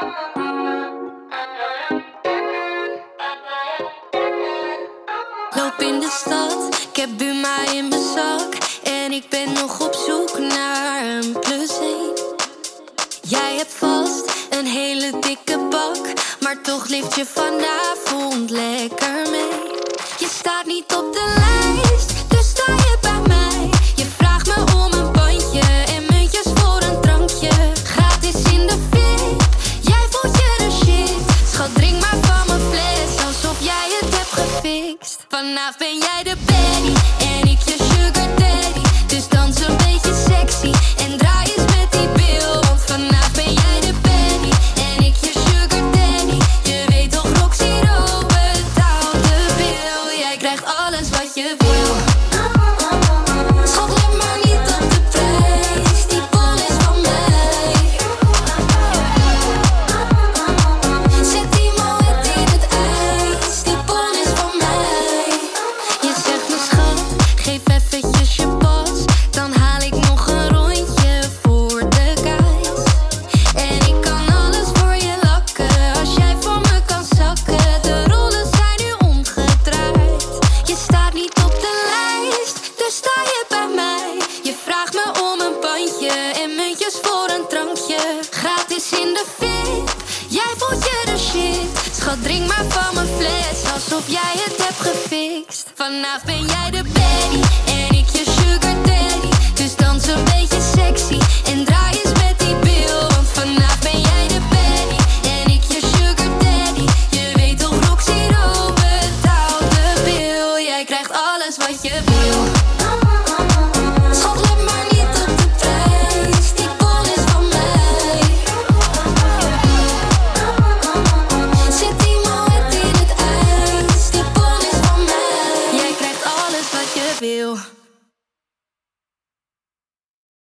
Loop in de stad, ik heb Buma in mijn zak. En ik ben nog op zoek naar een plus één. Jij hebt vast een hele dikke bak. Maar toch lift je vanavond lekker mee. Je staat niet op de gefixt. Vanaf ben jij de baddie en ik je drink maar van mijn fles, alsof jij het hebt gefixt. Vanaf ben jij de baddie en ik je sugar daddy. Dus dans een beetje sexy en draai eens met die bil. Want vanaf ben jij de baddie en ik je sugar daddy. Je weet toch, Roxy Rowe betaalt de. Jij krijgt alles wat je wil. In het